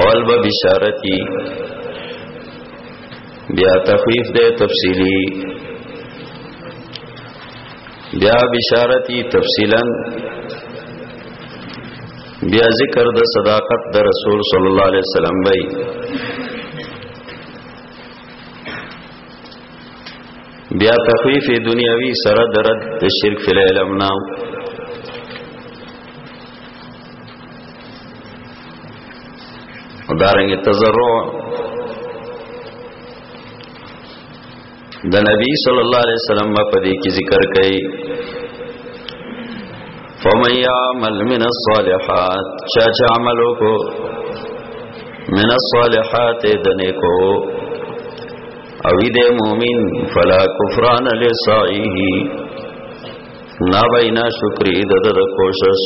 اول به بشارتی بیا تخویف ده تفصیلی بیا بشارتی تفصیلا بیا ذکر د صداقت د رسول صلی الله علیه وسلم بای بیا تخویف دنیاوی سره درد د شرک فی العلم نام دارنګ تزرع د نبی صلی الله علیه وسلم په دې کې ذکر کړي فمن يعمل من الصالحات چا چا عملو کو من الصالحات دنه کو او دې مؤمن فلا کفران لسعیه نا بینا شکری د د کوشش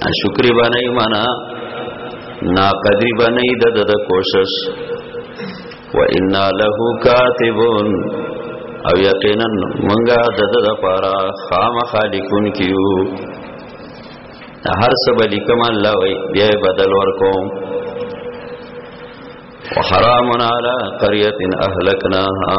نا شکری باندې معنا نا قدری باندې د د کوشش و انا له کاتبون او یقینا منګه د د لپاره خام خالقون کیو هر سبا لیکم الله وی بیا بدل ورکو وحرام علی قريه اهلكناها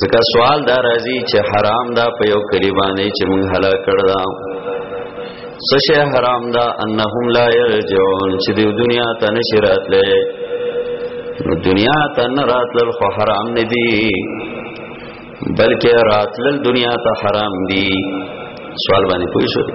ځکه سوال دا راځي چې حرام دا په یو کلی باندې چې موږ هلاک کړل سشه حرام دا انهم لا يرجعون چې د دنیا ته نشرات لې نو دنیا ته نه راتل خو حرام نه دي بلکې راتل دنیا ته حرام دي سوال باندې پوښتنه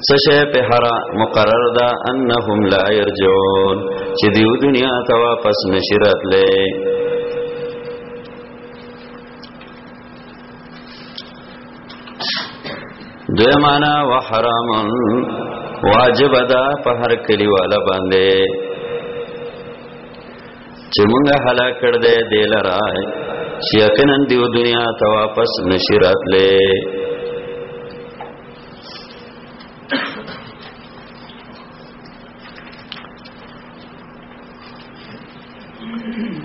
سشه په هر مقرر دا انهم لا يرجعون چې دیو دنیا ته واپس نشرت لې دیمانا و حرام واجب دا په هر کلی والا باندې چې مونږه هلا کړ دې دل راي چې یقینا دیو دنیا ته واپس نشرات لې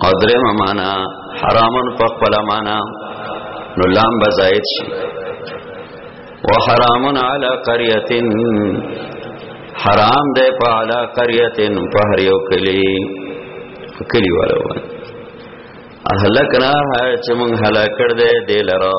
قدر معنا حرامن په خپل معنا نو لام بزاید شي وحرامن علی قريه حرام ده په علی قريه په هر یو کلی کلی والو اهلکنا چې مونږ هلاکړ دې دلرا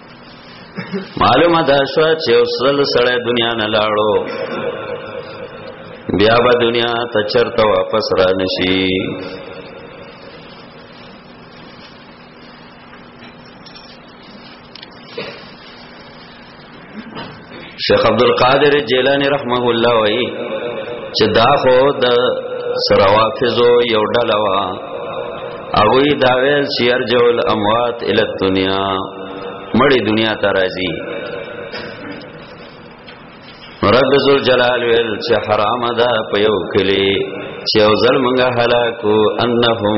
معلومه ده شو چې وصل سره دنیا نه لاړو بیا به دنیا ته چرته واپس را نشي شیخ عبد القادر جیلانی رحمه الله وای چې دا خو د سروافزو یو ډله وا هغه دا ویل چې ارجو الاموات ال الدنیا مړی دنیا ته راځي رب ذل جلال ویل چې حرام ده په یو کلی چې او ظلمنګ هلاکو انهم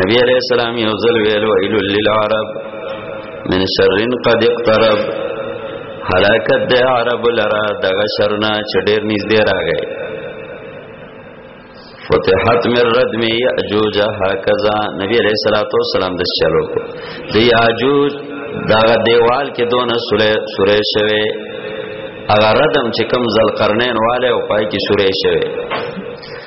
نبی علیہ السلام یو ځل ویل ویل للعرب من شر قد اقترب هلاکت د عرب لرا دغه شرنا چې ډیر نږدې راغی فتحت من ردم یاجوج هکذا نبی علیہ الصلوۃ والسلام د چلو کو د یاجوج دا دیوال کې دونه سورې شوه اگر ردم چې کم ذل قرنین والے او پای کې سورې شوه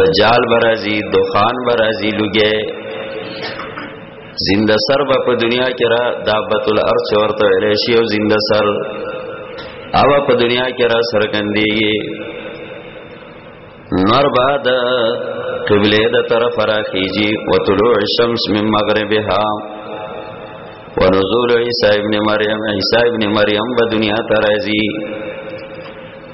دجال برازی دخان برازی لګي زنده سر به په دنیا کې را دابت الارض ورته ویل شي او زنده سر او په دنیا کې را سرګندېږي نور بعد قبله د طرف راخیږي وطلوع الشمس من مغربها ونزول عیسی ابن مریم عیسی ابن مریم په دنیا ته راځي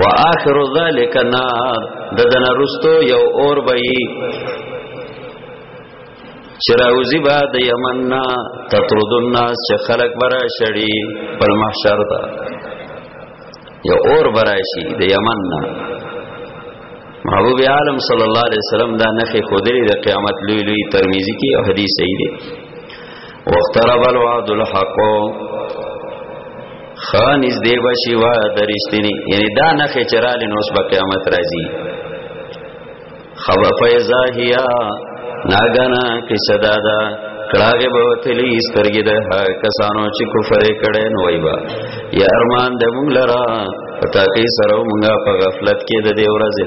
واخر ذلک نار د دنا رستو یو اور بئی چراوزی با د یمن نا تطرد الناس چې خلق برا شړی پر محشر دا یو اور برا شي د یمن نا محبوب عالم صلی الله علیه وسلم دا نخې خودری د قیامت لوی لوی ترمذی کې او حدیث صحیح دی واقترب الوعد الحق خانز دی بشی وا درشتنی یعنی دا نخې چرال نو اس قیامت راځي خبر فیزا هيا ناګنا کې صدا دا کړهګه بوتلی سترګې د کسانو چې کفر کړي نو وایبا یا ارمان د مونږ لرا پتا کې سره مونږه په غفلت کې د دې ورځې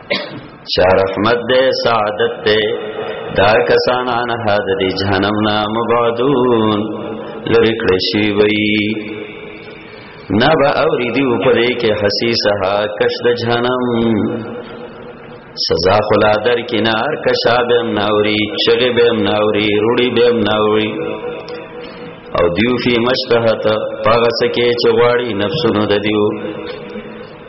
چا رحمت دے سعادت دے دا کسان آنها د دې جهنم نه مبادون لری کړی شي وي نه به اوري دی په دې کې حسیسه کش د جهنم سزا خلا در کنار کشا به هم ناوري چغه به هم ناوري روړي به هم ناوري او دیو فی مشتهت پاغه سکه چغواړي نفسونو د دیو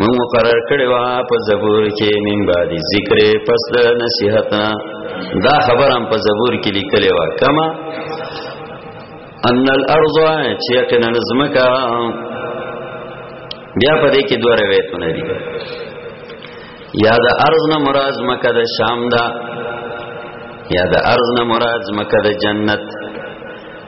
مون مقرر کړی وا په زبور کې من بعد ذکر پس د نصیحتنا دا خبر هم په زبور کې لیکلی وا کما ان الارض چې یقینا زمکا بیا په دې کې دوه روایتونه دي یا د ارض نه مراد مکه د شام دا یا د ارض نه مراد مکه د جنت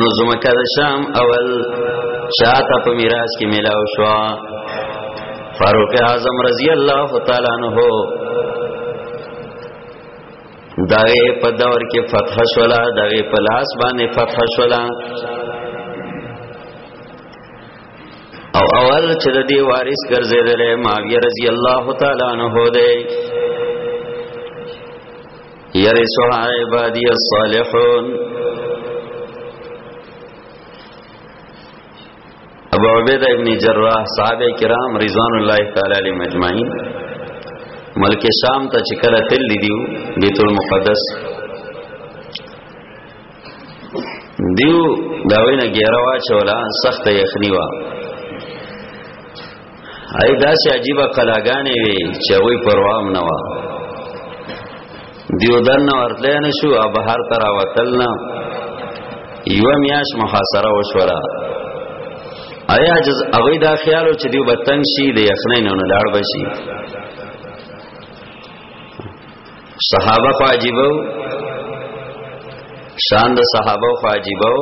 نو زمکه د شام اول شاته په میراث کې ملاو شو فاروق اعظم رضی الله تعالی عنہ دغه په دور کې فتح شولا دغه په لاس باندې فتح شولا او اول چې د دې وارث ګرځیدل معاویه رضی الله تعالی عنہ دی يرثها عبادي الصالحون ابو عبیدہ ابن جراح صحابه کرام رضوان الله تعالی علیهم اجمعین ملک شام ته چې کله تل دیو بیت المقدس دیو دا وینه ګیروا چولا سخت یخنی وا ای داسې عجیب کلاګانې وي چې وی پروام نه و دیو دن ورتلې نه شو اب هر تر وتل نه یو میاش محاصره وشولا ایا جز اوی دا خیالو چې دیو بتنګ شي د یخنۍ نه لاړ بشي صحابه خو عجیبو شان د صحابه خو عجیبو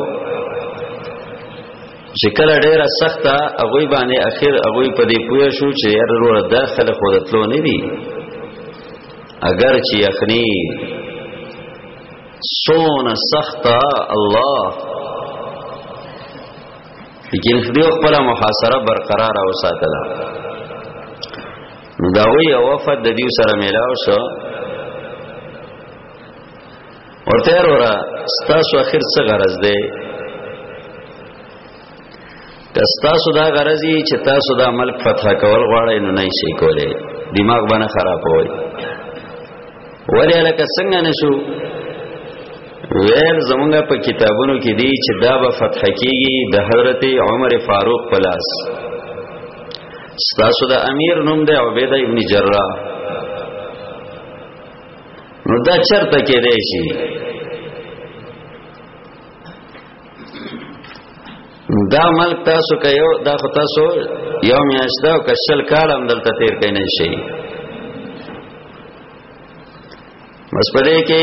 چې کله ډیره سخته هغه باندې اخر هغه په دې پوه شو چې یار ورو داخل خو دتلو نه دي اگر چې اخني سون سخته الله لیکن خدای خپل محاصره برقرار او ساتله نو دا وی او وفد د دیو سره میلاو شو ورته ورا ستاسو اخر څه غرض دی که ستاسو دا غرضی چې تاسو دا ملک فتح کول غواړئ نو نه شي کولای دماغ باندې خراب وای ولی الکه څنګه نشو ویل زمونږ په کتابونو کې دی چې دا به فتح کیږي د حضرت عمر فاروق پلاس ستاسو د امیر نوم دی عبیده ابن جراح نو دا چرته کې دی شي دا ملک تاسو کيو دا خو تاسو یو میاشت او کشل کال هم دلته تیر کین نه شي بس پدې کې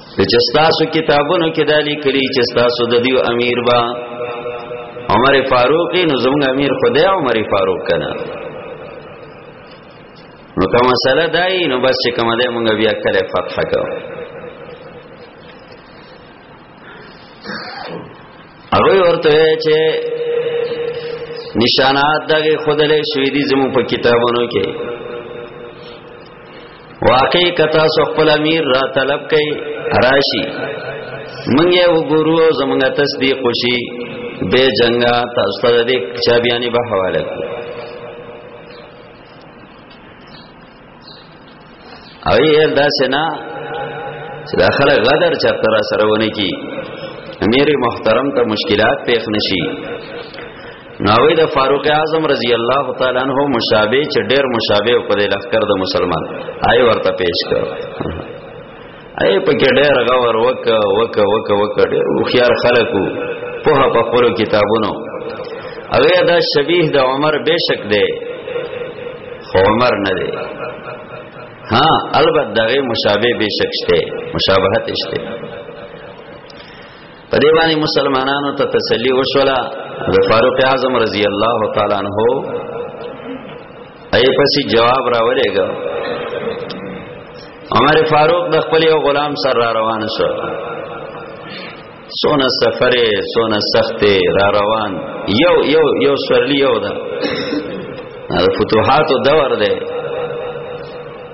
چې تاسو کتابونو کې دالی کړي چې تاسو د دیو امیر با عمر فاروق نو زموږ امیر خدای عمر فاروق کنه نو کوم مسله دای نو بس چې کوم ده مونږ بیا کله فتح کوو هغه ورته چې نشانات دغه خودلې شوې دي زمو په کتابونو کې واقعي کتا سو خپل امیر را طلب کړي راشي مونږ یې وګورو زمونږه تصدیق وشي به جنگا تاسو ته دې چابياني به حواله کړو او یې دا سنا چې دا خلک غدر چرته را سره ونه کی امیر محترم ته مشکلات پیښ نشي ناوی د فاروق اعظم رضی الله تعالی عنہ مشابه چې ډېر مشابه په دې لخر د مسلمان آی ورته پیش کړ اې په کې ډېر غور وک وک وک وک ډېر خيار خلکو په په خپل کتابونو او دا شبيه د عمر بشک دی خو عمر نه دی ها البته دغه مشابه بشک شته مشابهت شته په دې باندې مسلمانانو ته تسلی وشولا د فاروق اعظم رضی الله تعالی عنہ ای پسې جواب راولېګا عمر فاروق د خپل یو غلام سره را روان شو سونه سفرې سونه سختې را روان یو یو یو سورلی یو دا د فتوحاتو دور دی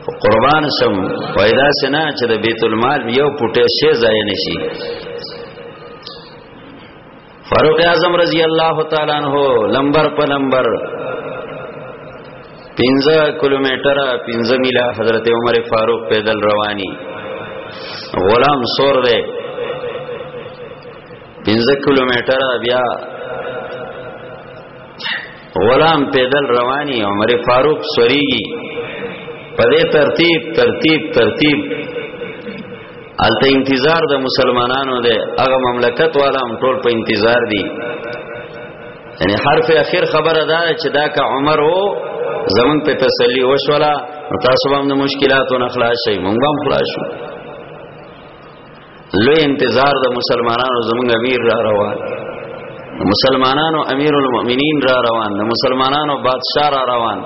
قربان سم پیدا سنا چې د بیت المال یو پټه شی ځای نشي فاروق اعظم رضی الله تعالی عنہ لمبر په لمبر 15 کیلومتر 15 میله حضرت عمر فاروق پیدل رواني غلام سور دی 15 کیلومتر بیا غلام پیدل رواني عمر فاروق سوريږي په دې ترتیب ترتیب ترتیب الته انتظار د مسلمانانو دی هغه مملکت والا هم ټول په انتظار دي یعنی حرف اخر خبره ده چې دا که عمر وو زمون په تسلی وشولا تاسو هم د مشکلاتو نه خلاص شئ مونږ هم خلاص شو لوی انتظار د مسلمانانو زمونږ امیر را روان مسلمانانو امیر المؤمنین را روان د مسلمانانو بادشاہ را روان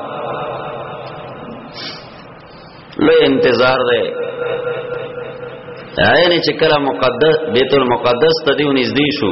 لوی انتظار دی عین چې کله مقدس بیت المقدس ته دیو نږدې شو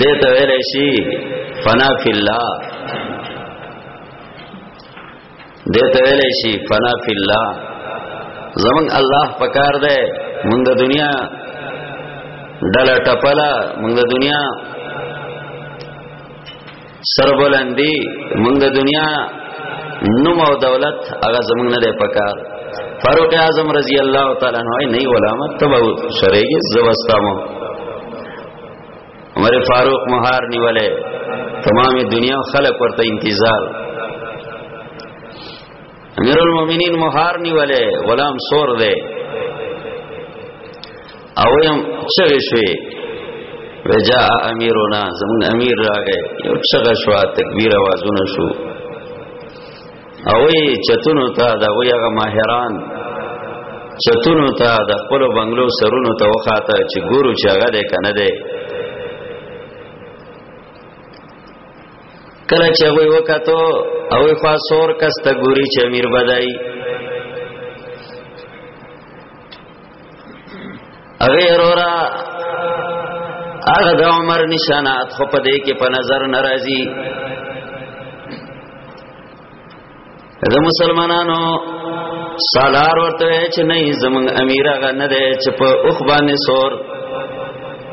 دې ته ویل شي فنا فی الله دې ته ویل شي فنا فی الله زمون الله پکار دی مونږ د دنیا ډله ټپله مونږ د دنیا سربلندی موږ د دنیا نوم او دولت هغه زموږ نه دی پکار فاروق اعظم رضی الله تعالی عنہ نه علامه تبو شریګه زوستامو عمر فاروق مہار نیولې تمامه دنیا خلق ورته انتظار امیر المؤمنین مهار نیولې غلام سور دی او یم چغې شوې وجا امیرنا زمون امیر راغې یو چغه شو تکبیر आवाजونه شو او یې چتونو ته دا وی هغه ماهران چتونو ته د خپل بنگلو سرونو ته وخاته چې ګورو چې هغه ده کنه ده کله چې وی وکاتو او خوا سور کس ته ګوري چې امیر بدای اوی رورا هغه د عمر نشانات خو په دې کې په نظر ناراضي د مسلمانانو سالار ورته چې نه زمنګ امیر هغه نه دی چې په اوخ باندې سور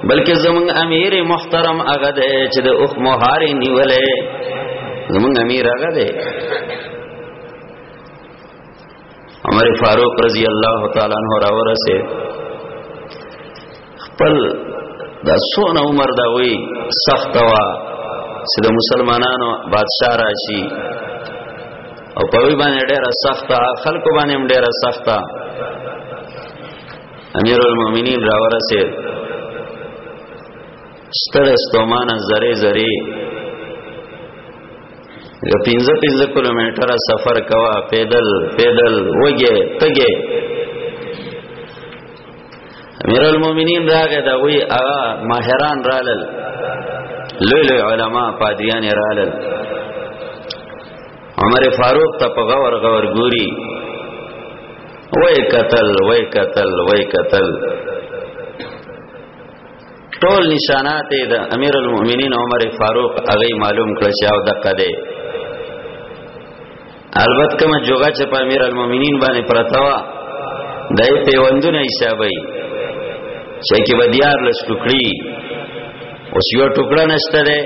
بلکې زمنګ امیر محترم هغه دی چې د اوخ مهاري نیولې زمنګ امیر هغه دی عمر فاروق رضی الله تعالی عنہ راورسه خپل دا سونه عمر دا وی سخت وا چې د مسلمانانو بادشاہ راشي او په وی باندې ډیره سخته خلکو باندې هم ډیره سخته امیر المؤمنین را ورسه ستر استومانه زری زری لکه پینځه پینځه کیلومتره سفر کوا پیدل پیدل وګه تګه امیر المؤمنین راغه دا وی هغه ماهران رالل لوی لوی علما پادریان رالل عمر فاروق ته په غور غور ګوري وای قتل وای قتل وای قتل ټول نشانات د امیر المؤمنین عمر فاروق هغه معلوم کړ چې او دقه ده البته کوم جوګه چې په امیر المؤمنین باندې پرتا و دای پیوندونه حسابي چې کې بدیار لس ټوکړي اوس یو ټوکړه نشته ده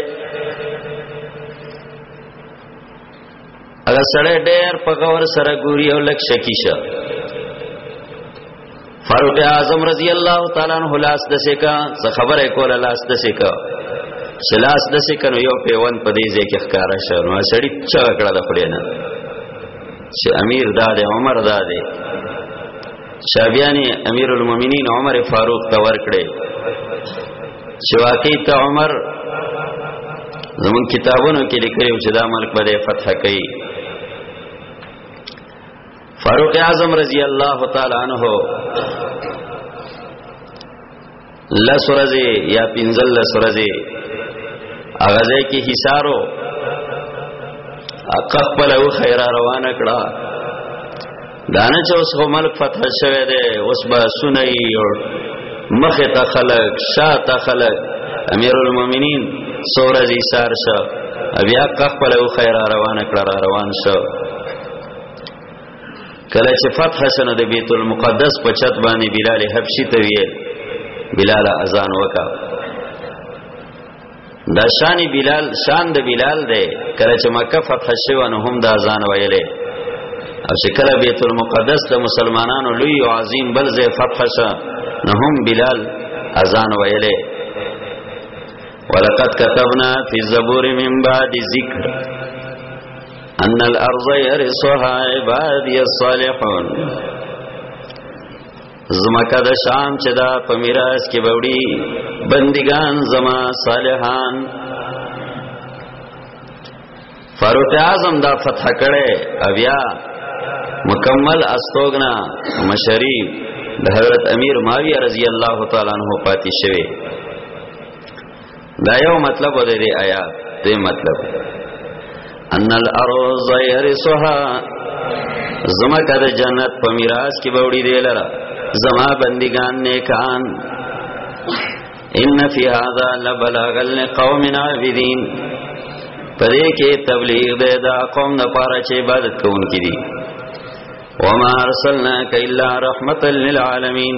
اگر سړی ډېر په غور سره ګوري او لک شکی شه فاروق اعظم رضی الله تعالی عنہ لاس د سکا څه خبره کوله لاس د سکا سلاس د سکا نو یو پیوند په دې ځای کې ښکارا شو نو سړی چا کړه د خپل نه چې امیر داد عمر داد شابیانی امیر المؤمنین عمر فاروق ته ورکړي چې واقعي ته عمر زمون کتابونو کې لیکلو چې دا ملک به فتح کوي فاروق اعظم رضی الله تعالی عنہ لس ورځې یا پنځل لس ورځې هغه ځای کې حصارو اقا خپل او خیره روانه کړه دانه چې اوس ملک فتح شوه دی اوس به سنئی او مخه ته خلق شاه ته خلق امیر المؤمنین سورځي سار شو بیا اقا خپل او خیره روانه کړه روان شو کله چې فتح شنو د بیت المقدس په چت باندې بلال حبشي ته ویل بلال اذان وکا دا شان بلال شان د بلال دی کله چې مکه فتح شوه نو هم دا اذان ویلې او چې کله بیت المقدس د مسلمانانو لوی او عظیم بل ځای فتح شوه نو هم بلال اذان ویلې ولقد كتبنا في الزبور من بعد ذکر ان الارض يرثها عبادي الصالحون زمکه د شام چې دا په میراث کې بوړي بندگان زما صالحان فاروق اعظم دا فتح کړي اویا مکمل استوګنا مشری د حضرت امیر معاویه رضی الله تعالی عنہ پاتې شوی دا یو مطلب دی دی آیات دی مطلب ان الارض يرثها زما کده جنت په میراث کې بوړي دی لره زما بندگان نیکان ان فی هذا لبلاغ لقوم عابدین پدې کې تبلیغ دی دا قوم نه پاره چې عبادت کوونکي دي وما ارسلناک الا رحمتا للعالمین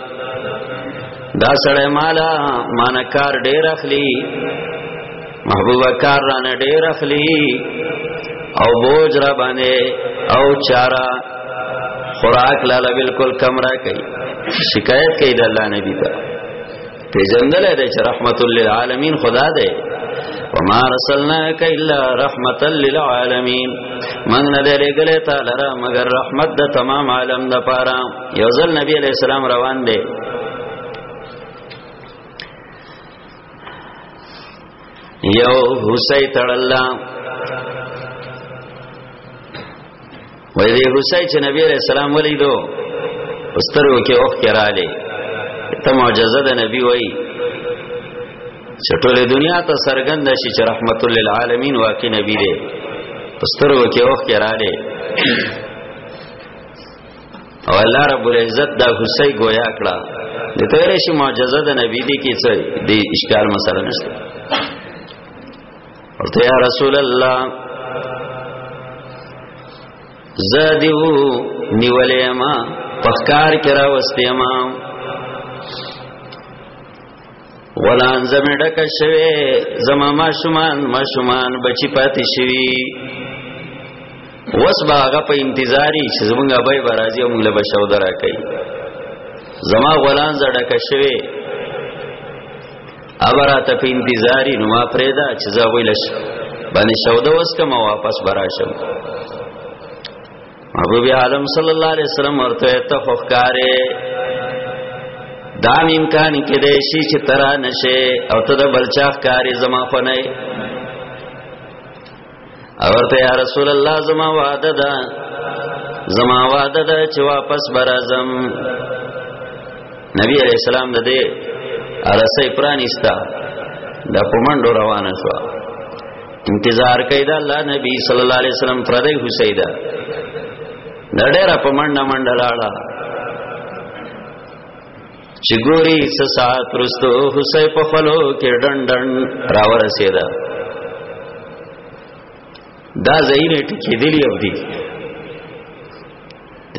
دا سړی مالا مانا کار ډیر اخلی محبوبه کار رانه ډیر اخلی او بوج را باندې او چارا خوراک لاله بالکل کم را کوي شکایت کوي د الله نبی ته پیجندل دی چې رحمت للعالمین خدا دی وما رسلناک الا رحمتا للعالمین من نه لګلې تعالی مگر رحمت د تمام عالم د پاره یو ځل نبی علیہ السلام روان دی یو حسین تړلا وې دې حسین چې نبی علیہ السلام ولیدو استرو کې اوخ کې را لې ته معجزه د نبی وای چټولې دنیا ته سرګند شي چې رحمت للعالمین واقع نبی دی استرو کې اوخ کې را لې او الله رب العزت دا حسین گویا کړه د تیرې شي معجزه د نبی دی کې څه دی اشکال مسله نشته ورته یا رسول الله زادیو نیولې ما پخکار کرا واستې ما غلان زمې ډک شوي زما ما شومان ما شومان بچی پاتې شوي وس باغه په انتظاری چې زمونږ ابای برازي او موږ له بشو درا کوي زما غلان زړه کښوي ابرا ته په انتظاری نو ما پرېدا چې زه ویلش باندې شوده وس کما واپس براشم ابو بی عالم صلی الله علیه وسلم ورته ته خوخکاره دا امکان کې دی شي چې ترا نشه او ته د بلچاخ کاری زما خو نه اورته یا رسول الله زما وعده ده زما وعده ده چې واپس برازم نبی علیہ السلام د دې ارسه پرانیستا د پمنډو روانه شو انتظار کوي دا الله نبی صلی الله علیه وسلم پردی حسیدا نړیرا په منډه منډه لاړه چې ګوري څه سات رستو حسې په خلو کې ډن ډن راور سیدا دا زینې ټکی دی لیو دی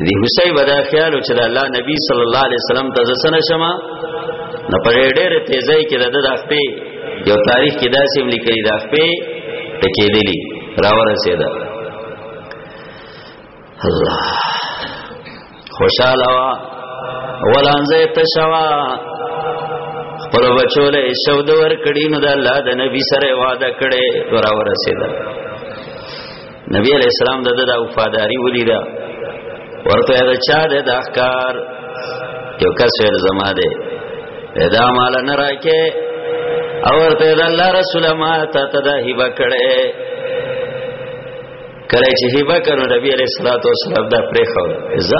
دی حسین ودا خیال چې د الله نبی صلی الله علیه وسلم ته ځنه شمه نه په ډېر تیزای کې د د خپې یو تاریخ کې داسې هم لیکلي د خپې ټکې دي راور سیدا الله خوشاله وا ولانځه تشوا خپل بچوله شو د ور کړي نو د الله د نبی سره وعده کړي راور سیدا نبی علیہ السلام د د وفاداری ولیدا ورته دا چا د احکار یو کس ور زما ده دا مال نه راکه او ورته دا الله رسول ما ته تدا هبه کړي کله چې هبه کړو نبی علیہ الصلوۃ والسلام دا پرې خو ځه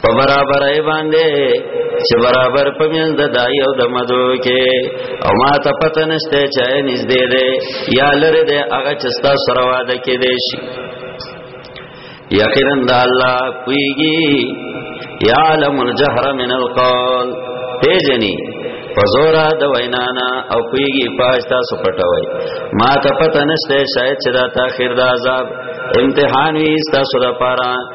په برابر ای باندې چې برابر پمن د دای او د مدو کې او ما ته پته نشته چې نږدې ده یا لره ده هغه چې ستا سره واده کې دی شي یقینا د الله کویږي یعلم الجهر من القول پیجنی پزورا د وینانا او کویږي پاج تاسو پټوي ما ته پته نشته شاید چې دا تاخير د عذاب امتحان وي تاسو لپاره